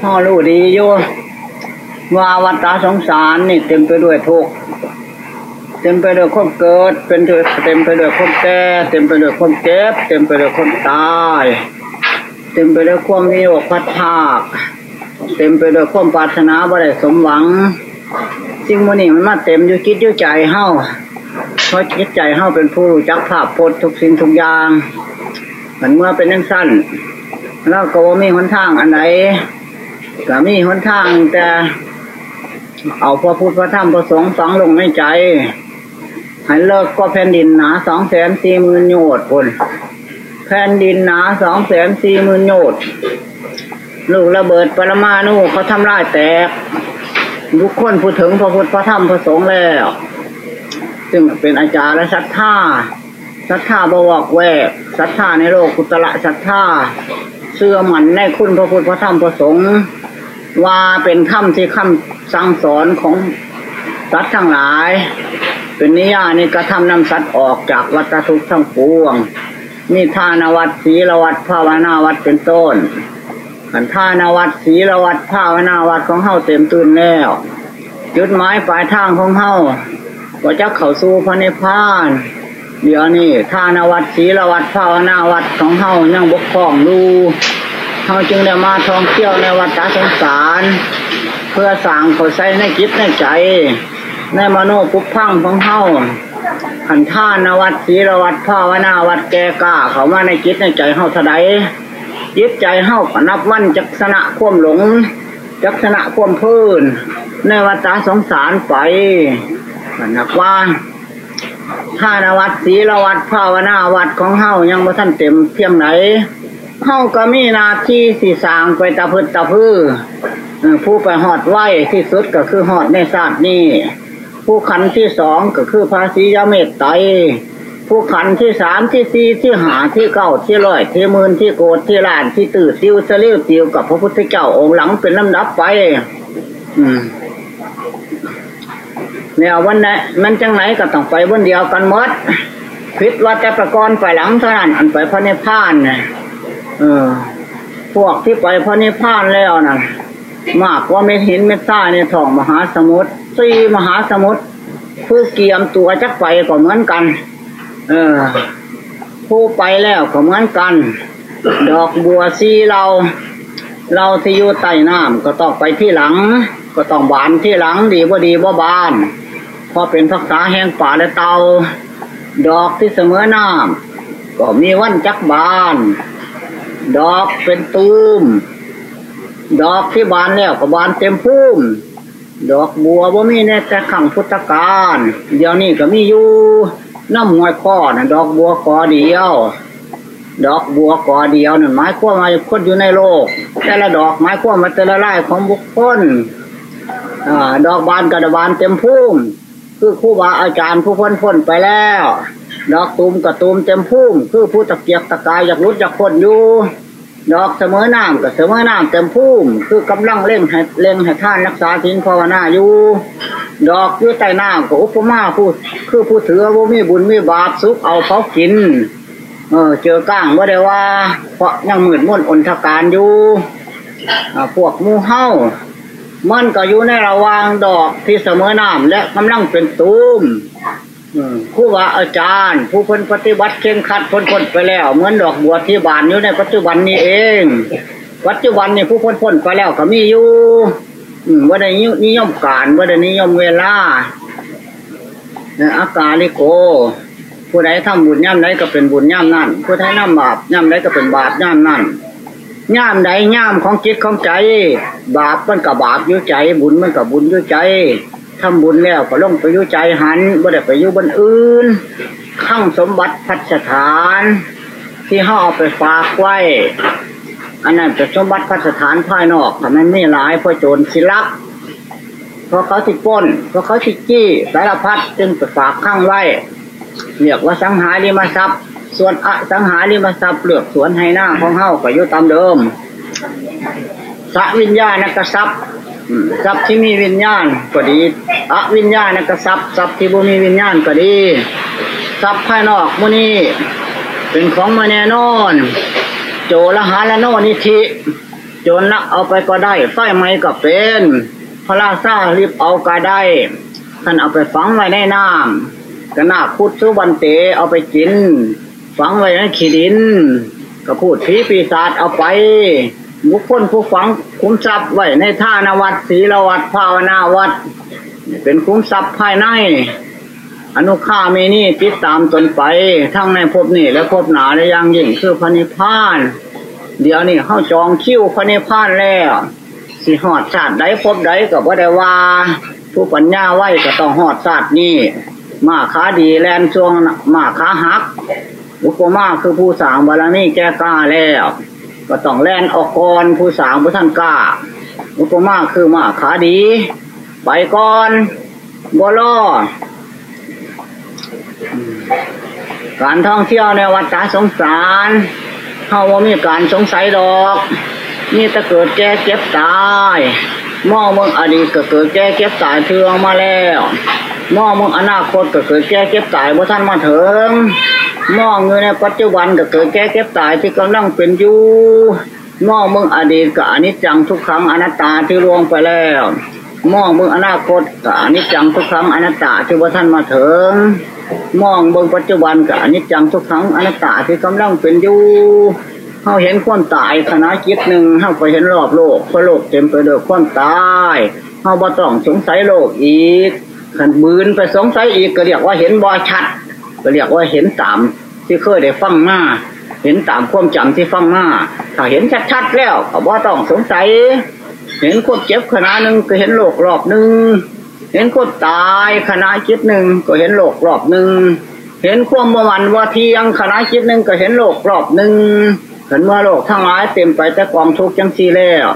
พ่อรู้ดีอยู่ว่าวัฏสงสารนี่เต็มไปด้วยทุกข์เต็มไปด้วยความเกิด เป็นเต็มไปด้วยความแก่เต็มไปด้วยความเจ็บ เต็มไปด้วยความตาย เต็มไปด้วยความมีอกพัดภาคเต็มไปด้วยความปรารถนาบ่ได้สมหวังสิ่งมันนี่มันมาเต็มอยู่คิดอยู่ใจเฮาเพราะจิตใจเฮาเป็นผู้รู้จักภาพพจน์ทุกสิ่งทุกอย่างมันเมื่อเป็นนั่งสั้นแล้วก็ว่ามีหนทางอันไหน ก็มีหนทางแต่เอาพระพุทธพระธรรมพระสงฆ์ฝังลงในใจให้เลิกก็แผ่นดินหนาสองแสนสี่หมื่นโยชน์คนแผ่นดินหนาสองแสนสี่หมื่นโยชน์ลูกระเบิดปรมาณูเขาทำลายแตกทุกคนพูดถึงพระพุทธพระธรรมพระสงฆ์แล้ว ซึ่งเป็นอาจารย์และศรัทธาศรัทธาบวกแวกศรัทธาในโลกกุตละศรัทธาเสื่อมันในคุณพระพุทธพระธรรมพระสงฆ์ ว่าเป็นคำที่คำสั่งสอนของสัตว์ทั้งหลาย เป็นนิยานิกระทำนำสัตว์ออกจากวัฏทุกข์ทั้งปวง มีทานวัดศีลวัดภาวนาวัดเป็นต้นขันทานวัดศีลวัดภาวนาวัดของเฮาเต็มตื่นแล้วจุดหมายปลายทางของเฮาก็จะเข้าสู่พระนิพพาน เดี๋ยวนี้ทานวัดศีลวัดภาวนาวัดของเฮายังบกพร่องดู เฮาจึงได้มาท่องเที่ยวในวัฏสงสาร เพื่อสั่งขาใส่ในจิตในใจ ในมโนปุพังของเฮาขันท่านวัดศีลวัดภาวนาวัดแกกาเขามาในจิตในใจเฮาเท่าใดจิตใจเฮาก็นับวันจักษณะควมหลง จักษณะควมพื้น ในวัฏสงสารไปนักว่าท่านวัดศีลวัดภาวนาวัดของเฮายังบ่ท่านเต็มเพียงไหน เฮาก็มีนาที่สีสางไปตะพืดตะพื้อผู้ไปหอดไหวที่สุดก็คือหอดในศาสตร์นี้ ผู้ขันที่สองก็คือภาษียาเมตไตผู้ขันที่สามที่สี่ที่หาที่เก้าที่ร้อยที่หมื่นที่โกดที่ล้านที่ตื่นซิวเสลียวติวกับพระพุทธเจ้าองค์หลังเป็นลำดับไป อืมเนี่ยวันไหนมันจังไหนก็ต้องไปวันเดียวกันหมดพิษว่าแต่ประกรณ์ไปหลังเท่านั้นอันไปพระนิพพานเนี่ย เออ พวกที่ไปพระนิพพานแล้วน่ะ มากกว่าเม็ดหินเม็ดทรายในท้องมหาสมุทรสี่มหาสมุทรผู้เกียมตัวจักไปก็เหมือนกัน เออ ผู้ไปแล้วก็เหมือนกัน ดอกบัวซีเรา เราที่อยู่ใต้น้ำก็ต้องไปที่หลัง ก็ต้องบานที่หลังดีว่าดีว่าบานเพราะเป็นทักษะแห่งป่าและเตา ดอกที่เสมอน้ำก็มีวันจักบาน ดอกเป็นตูม ดอกที่บานแล้วก็บานเต็มพุ่ม ดอกบัวว่ามีในแต่ขังพุทธกาลเดี๋ยวนี้ก็มีอยู่น้ำหวยข้อนะดอกบัวกอเดียว ดอกบัวกอเดียวนั่นหมายความว่าคนอยู่ในโลก แต่ละดอกหมายควมาแต่ละไร่ของบุคคลอดอกบานกระบานเต็มพุ่ม คือครูบาอาจารย์ผู้พ้นพ้นไปแล้วดอกตูมกระตูมเต็มพุ่มคือผู้ตะเกียกตะกายอยากรุดอยากพ้นอยู่ดอกเสมอน้ำกับเสมอน้ำเต็มพุ่มคือกำลังเล่งให้เล่งให้ท่านรักษาทิ้งภาวนาอยู่ดอกอยู่ใต้น้ำกับอุปมาผู้คือผู้ถือว่ามีบุญมีบาปสุกเอาเขากิน เออ เจอก้างว่าได้ว่า เพราะยังหมืดมุ่นอนทการอยู่พวกมูเฮ้า มันก็อยู่ในระวางดอกที่เสมอน้ำและกำลังเป็นตูมผู้ว่าอาจารย์ ผู้คนปฏิบัติเข่งขัดพ้นพ้นไปแล้ว เหมือนดอกบัวที่บานอยู่ในปัจจุบันนี้เอง ปัจจุบันนี้ผู้พ้นพ้นไปแล้วก็มีอยู่ว่าได้นิยมการว่าได้นิยมเวลาอากาลิโก ผู้ใดทำบุญย่ำใดก็เป็นบุญย่ำนั่นผู้ใดน้ำบาปย่ำใดก็เป็นบาปย่ำนั่น ย่ามใดย่ามของจิตของใจ บาปมันกับบาปยุ่ใจ บุญมันกับบุญยุ่ใจทำบุญแล้วก็ลงไปยุ่ใจหันบ่ได้ไปยุ่บนอื่นข้างสมบัติพัฒฐาน ที่ห่อไปฝากไว้ อันนั้นเป็นสมบัติพัฒฐานภายนอกแต่มันไม่หลายเพราะโจรสิลักเพราะเขาติดป้นเพราะเขาติดจี้สารพัดจึงไปฝากข้างไว้เรียกว่าสังหาริมทรัพย์ ส่วนอสังหาริมทรัพย์เลือกสวนให้หน้าของเฮาก็อยู่ตามเดิมสวิญญาณกทรัพย์ทรัพย์ที่มีวิญญาณก็ดีอวิญญาณกทรัพย์ทรัพย์ที่บ่มีวิญญาณก็ดีทรัพย์ภายนอกมุนี้เป็นของมาแน่นอน โจรหาละโนนิธิจนลักเอาไปก็ได้ไฟไหม้ก็เป็น พระราชารีบเอาก็ได้ท่านเอาไปฝังไว้ในน้ำก็นาคุดสุวันเตเอาไปกิน ฝังไว้ในขีดิน ก็พูดผีปีศาจเอาไปบุคคลผู้ฝังคุ้มทรัพย์ไว้ในท่านวัดศีลวัดภาวนาวัด เป็นคุ้มทรัพย์ภายใน อนุคาเมนี่ติดตามตนไป ทั้งในภพนี้และภพหนาและยังยิ่งคือพระนิพพาน เดี๋ยวนี้เข้าจองคิวพระนิพพานแล้วสิหอดชาสติใดภพใดกับว่าได้ว่า ผู้ปัญญาไหวก็ต้องหอดชาสตินี้มาขาดีแลนช่วงมาขาหัก อุปมาคือผู้สางบารมีแก่กล้าแล้ว ก็ต้องแลนออกก่อนผู้สางผู้ท่านกล้า อุปมาคือมาขาดี ไปก่อนบ่รอการท่องเที่ยวในวัฏสงสารเขาว่ามีการสงสัยดอกมีแต่เกิดแก่เก็บตายมองเมืองอดีตก็เกิดแก่เก็บตายเทืองมาแล้ว มองมืองอนาคตก็เกิดแก่เก็บตายบ่ท่านมาถึงมองอยู่ในปัจจุบันก็เกิดแก่เก็บตายที่กำลังเป็นอยู่มองมืองอดีตก็อนิจจังทุกครั้งอนัตตาที่ล่วงไปแล้วมองเบื้องอนาคตกับอนิจจังทุกครั้งอนัตตาที่ว่าท่านมาถึงมองเบื้องปัจจุบันกับอนิจจังทุกครั้งอนัตตาที่กำลังเป็นอยู่เขาเห็นความตายขณะจิตหนึ่งเขาไปเห็นรอบโลกเพราะโลกเต็มไปด้วยความตายเขาบ่ต้องสงสัยโลกอีก ขันบืนไปสงสัยอีกก็เรียกว่าเห็นบ่ชัด ก็เรียกว่าเห็นตามที่เคยได้ฟังมาเห็นตามความจำที่ฟังมาถ้าเห็นชัดๆแล้วก็บ่ต้องสงสัย เห็นคนเจ็บขณะหนึ่งก็เห็นโลกรอบหนึ่งเห็นคนตายขณะจิตหนึ่งก็เห็นโลกรอบหนึ่งเห็นความมวันว่าเที่ยงขณะจิตหนึ่งก็เห็นโลกรอบหนึ่งเห็นว่าโลกทั้งหลายเต็มไปแต่กองทุกข์จังสีแล้ว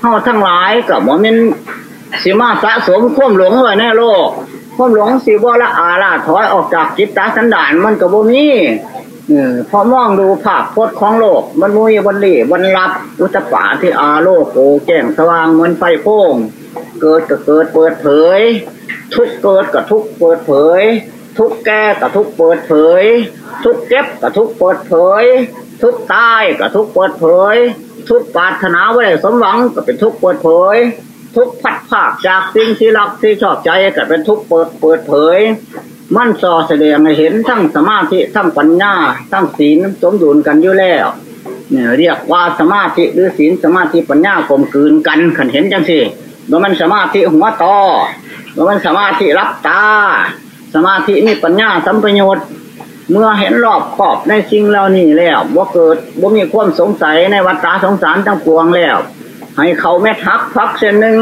เฮาทั้งหลายกับว่ามันสิมาสะสมความหลงไว้ในโลก ความหลงสิบ่ละอาลาถอยออกจากจิตตาสันดานมันก็บ่มีเอพอมองดูภาพพจน์ของโลก มันมุยวันลีวันรับอุตตปาที่อาโลกโกแจ้งสว่างเหมือนไฟโพ่งเกิดก็เกิดเปิดเผย ทุกเกิดกับทุกเปิดเผย ทุกแก่กับทุกเปิดเผย ทุกเก็บกับทุกเปิดเผย ทุกตายกับทุกเปิดเผย ทุกปรารถนาไว้สมหวังก็เป็นทุกเปิดเผย ทุกพัดภาคจากสิ่งที่รักที่ชอบใจก็เป็นทุกเปิดเปิดเผย มั่นสอแสดงให้เห็นทั้งสมาธิทั้งปัญญาทั้งศีลสมดุลกันอยู่แล้วเนี่ยเรียกว่าสมาธิหรือศีลสมาธิปัญญากลมกลืนกันขันเห็นจังสิว่ามันสมาธิหัวต่อว่ามันสมาธิรับตา สมาธินี่ปัญญาสัมปโยชน์เมื่อเห็นรอบขอบในสิ่งเหล่านี้แล้วว่าเกิดว่ามีความสงสัยในวัฏฏะสงสารทั้งปวงแล้ว ให้เขาแม่ทักพักเส้นหนึ่ง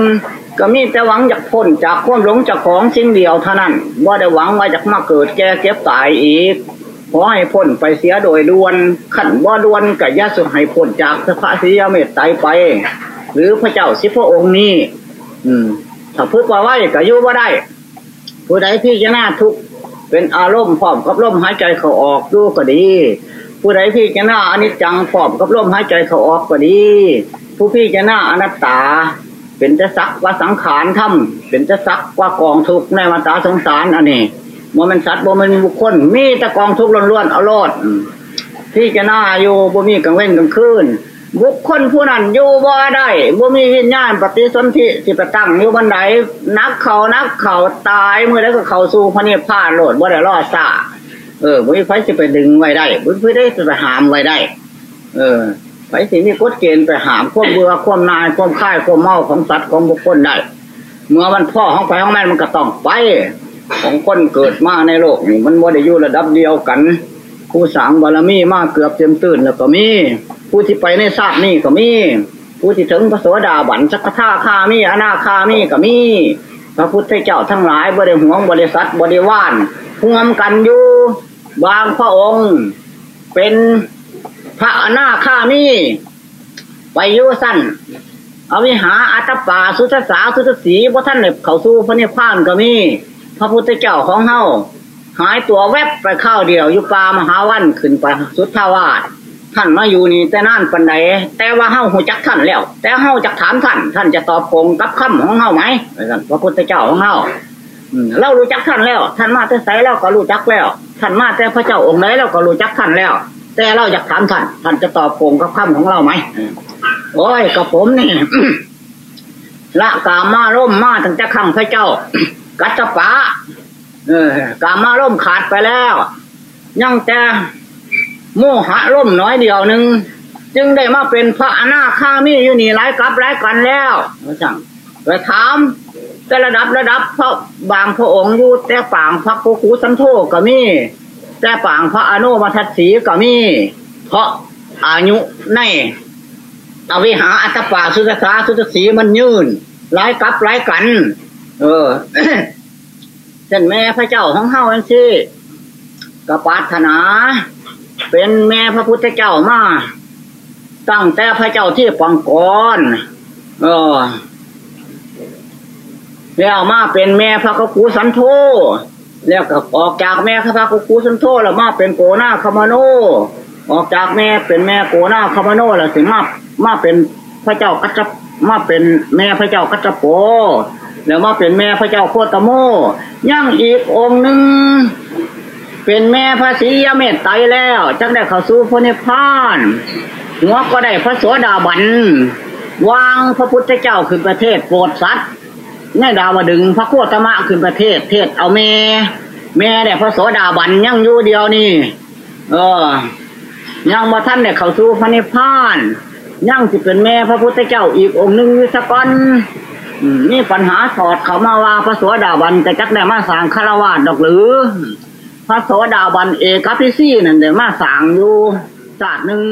ก็มีแต่หวังจากพ้นจากความหลงจากของสิ่งเดียวเท่านั้นว่าได้หวังว่าจะมาเกิดแก่เก็บตายอีกขอให้พ้นไปเสียโดยด่วนขันว่าด่วนกับยาสุให้พ้นจากสภาสียเมตไตรไป หรือพระเจ้าสิพระองค์นี้ อืมถ้าพูดว่าไว้ก็ยู่ว่าได้ ผู้ใดพี่จะน่าทุกข์เป็นอารมณ์พร้อมกับลมหายใจเขาออกดูก็ดี ผู้ใดพี่จะน่าอนิจจังพร้อมกับลมหายใจเขาออกก็ดี ผู้พี่จะหน่าอนัตตา เป็นจะสักว่าสังขารทำเป็นจะสักว่ากองทุกข์ในวัฏสงสารอันนี้บ่มันสัตว์บ่มันบุคคล มีแต่กองทุกข์ล้วนๆเอารอดพี่จะหน่าอยู่บ่มีกลางเว้นกลางคืนบุคคลผู้นั้นอยู่บ่ได้บ่มีวิญญาณปฏิสนธิสิไปตั้งอยู่บันไดนักเขานักเขาตายเมื่อแล้วก็เข้าสู่พระนิพพานโลดบ่ได้รอดซาเออบ่มีไฟสิไปดึงไว้ได้บ่มีไฟได้สิไปหามไว้ได้ เออ ไฟสิมีกฎเกณฑ์ไปหามควบเบื่อควบนายควบค่ายควบเมาของสัตว์ของบุคคลได้เมื่อมันพ่อของไปของแม่มันก็ต้องไป ของคนเกิดมาในโลกนี่มันบ่ได้อยู่ระดับเดียวกันผู้สางบารมีมากเกือบเต็มตื่นแล้วก็มี ผู้ที่ไปในชาตินี่ก็มี ผู้ที่ถึงพระโสดาบันสักท่าคามีอนาคามีก็มีพระพุทธเจ้าทั้งหลายบริหวงบริษัทบริวารห่วมกันอยู่บางพระองค์เป็น พระอนาคามีไปอยู่สั้นอวิหาอัตปาสุทธสาสุทธสีพระท่านเนี่ยเขาสู้พระนิพพานก็มี พระพุทธเจ้าของเฮาหายตัวแวบไปข้าวเดียวอยู่ปามหาวันขึ้นไปสุทธาวาสท่านมาอยู่นี่แต่นานปันใดแต่ว่าเฮาหูจักท่านแล้ว แต่เฮาจักถามท่าน ท่านจะตอบคงกับคำของเฮาไหมพระพุทธเจ้าของเฮาเรารู้จักท่านแล้ว ท่านมาแต่ไสแล้วก็รู้จักแล้ว ท่านมาแต่พระเจ้าองค์ไหนเราก็รู้จักท่านแล้ว แต่เราอยากถามท่านท่านจะตอบโกงกับคำของเราไหมโอ้ยกับผมนี่ละกามาร่มมาตั้งแต่คำพระเจ้า กัจจปะเออกามาร่มขาดไปแล้ว ยังแต่โมหะร่มน้อยเดียวหนึ่งจึงได้มาเป็นพระอนาคามีอยู่นี่หลายกับหลายกันแล้วพระจังไปถามแต่ระดับระดับพระบางพระองค์อยู่แต่ปางพระกุคูสันโธก็มี แต่ปางพระอนุมาทัศสีก็มี เพราะอายุในอวิหาอัตตปาสุตสาสุตสีมันยืนหลายกับหลายกัน เออเช่นแม่พระเจ้าของเฮาอันซี่กปาถนา เป็นแม่พระพุทธเจ้ามาตั้งแต่พระเจ้าที่ปังกรเออแล้วมาเป็นแม่พระกกูสันโธ แล้วก็ออกจากแม่พระกกูสันโธแล้วมาเป็นโกนาคามโน ออกจากแม่เป็นแม่โกนาคามโนแล้วสิมามาเป็นพระเจ้ากัจจมาเป็นแม่พระเจ้ากัจจโปแล้วมาเป็นแม่พระเจ้าโคตโมยังอีกองหนึ่งเป็นแม่พระศรียเมตไตรแล้วจังได้เข้าสู่พระนิพพานหัวก็ได้พระโสดาบันวางพระพุทธเจ้าขึ้นประเทศโปรดสัตว์ ในดาวดึงพระโคตมะขึ้นประเทศเทศเอาแม่แม่ได้พระโสดาบันยังอยู่เดียวนี่ เออ ยังมาท่านเนี่ยเข้าสู่พระนิพพานยังสิเป็นแม่พระพุทธเจ้าอีกองค์หนึ่งอยู่สักวันอืมนี่ปัญหาสอดเขามาว่าพระโสดาบันจะจักได้มาสางคารวะดอกหรือ พระโสดาบันเอกพิซี่นั่นเดี๋ยวมาสางอยู่ศาสตร์หนึ่ง